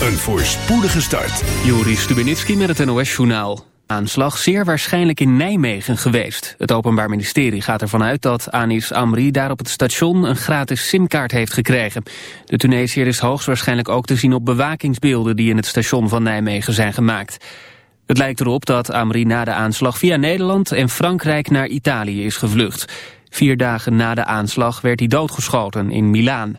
Een voorspoedige start. Joris Stubenitski met het NOS-journaal. Aanslag zeer waarschijnlijk in Nijmegen geweest. Het Openbaar Ministerie gaat ervan uit dat Anis Amri daar op het station een gratis simkaart heeft gekregen. De Tunesiër is hoogstwaarschijnlijk ook te zien op bewakingsbeelden die in het station van Nijmegen zijn gemaakt. Het lijkt erop dat Amri na de aanslag via Nederland en Frankrijk naar Italië is gevlucht. Vier dagen na de aanslag werd hij doodgeschoten in Milaan.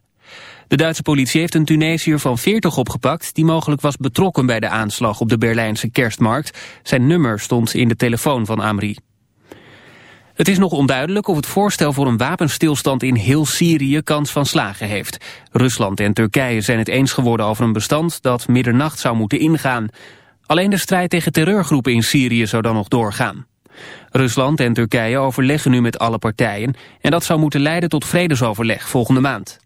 De Duitse politie heeft een Tunesiër van 40 opgepakt... die mogelijk was betrokken bij de aanslag op de Berlijnse kerstmarkt. Zijn nummer stond in de telefoon van Amri. Het is nog onduidelijk of het voorstel voor een wapenstilstand in heel Syrië kans van slagen heeft. Rusland en Turkije zijn het eens geworden over een bestand dat middernacht zou moeten ingaan. Alleen de strijd tegen terreurgroepen in Syrië zou dan nog doorgaan. Rusland en Turkije overleggen nu met alle partijen en dat zou moeten leiden tot vredesoverleg volgende maand.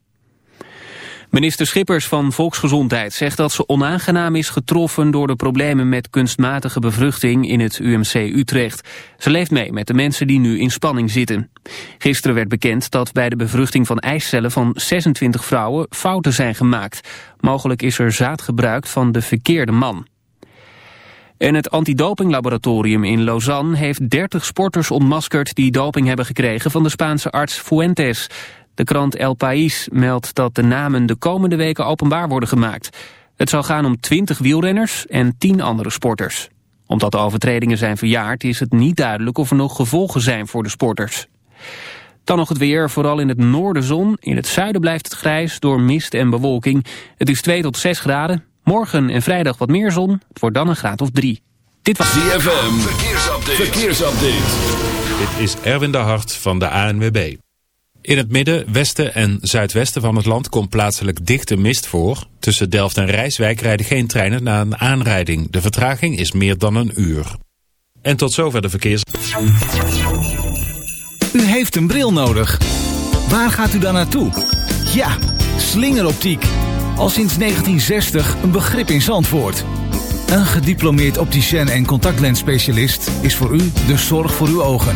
Minister Schippers van Volksgezondheid zegt dat ze onaangenaam is getroffen door de problemen met kunstmatige bevruchting in het UMC Utrecht. Ze leeft mee met de mensen die nu in spanning zitten. Gisteren werd bekend dat bij de bevruchting van eicellen van 26 vrouwen fouten zijn gemaakt. Mogelijk is er zaad gebruikt van de verkeerde man. En het antidopinglaboratorium in Lausanne heeft 30 sporters ontmaskerd die doping hebben gekregen van de Spaanse arts Fuentes. De krant El País meldt dat de namen de komende weken openbaar worden gemaakt. Het zal gaan om 20 wielrenners en 10 andere sporters. Omdat de overtredingen zijn verjaard is het niet duidelijk of er nog gevolgen zijn voor de sporters. Dan nog het weer, vooral in het noorden zon. In het zuiden blijft het grijs door mist en bewolking. Het is 2 tot 6 graden. Morgen en vrijdag wat meer zon. Het wordt dan een graad of 3. Dit was ZFM. Verkeersupdate. Verkeersupdate. Dit is Erwin de Hart van de ANWB. In het midden, westen en zuidwesten van het land komt plaatselijk dichte mist voor. Tussen Delft en Rijswijk rijden geen treinen na een aanrijding. De vertraging is meer dan een uur. En tot zover de verkeers... U heeft een bril nodig. Waar gaat u dan naartoe? Ja, slingeroptiek. Al sinds 1960 een begrip in Zandvoort. Een gediplomeerd opticien en contactlensspecialist is voor u de zorg voor uw ogen.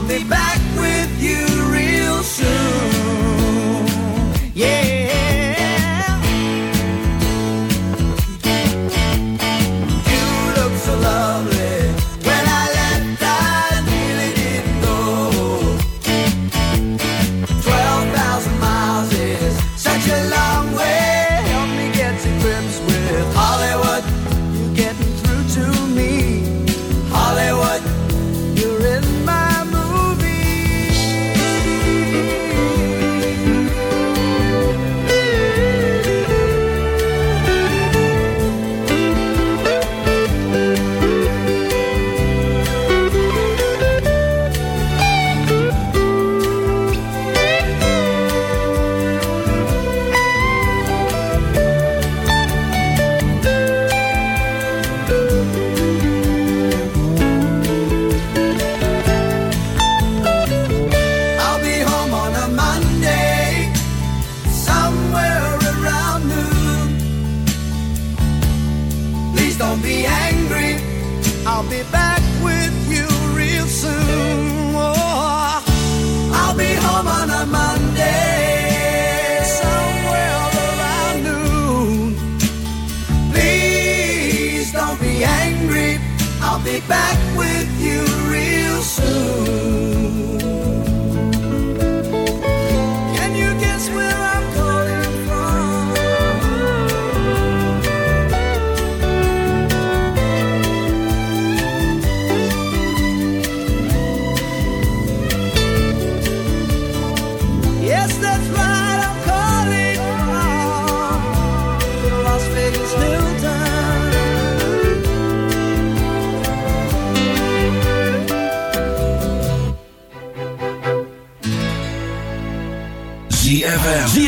I'll be back with you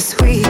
sweet.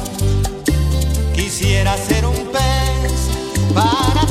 Quisiera ser un pez para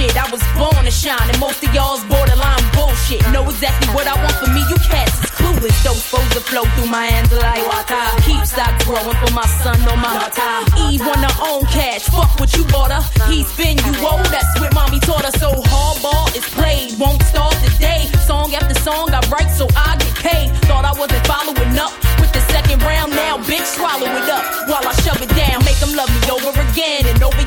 Shit. I was born to shine, and most of y'all's borderline bullshit. Know exactly what I want for me, you cats is clueless. Those foes that flow through my hands like water. Keep stock growing for my son on my water. Eve her own cash, fuck what you bought her. He spin you old, that's what mommy taught her. So hardball is played, won't start today. Song after song I write so I get paid. Thought I wasn't following up with the second round, now bitch swallow it up while I shove it down. Make them love me over again and over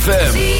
ZFM.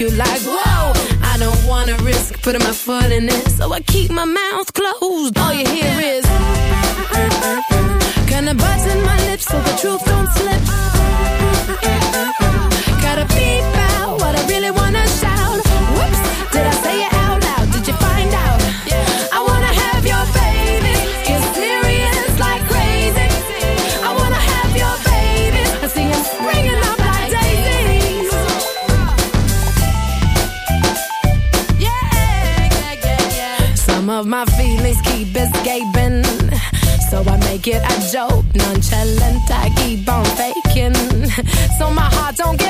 you like, whoa. I don't wanna risk putting my foot in it, so I keep my mouth closed. All you hear is, kinda buzzing my lips so the truth don't slip. Gotta beep out what I really wanna shout. it. I joke nonchalant. I keep on faking. So my heart don't get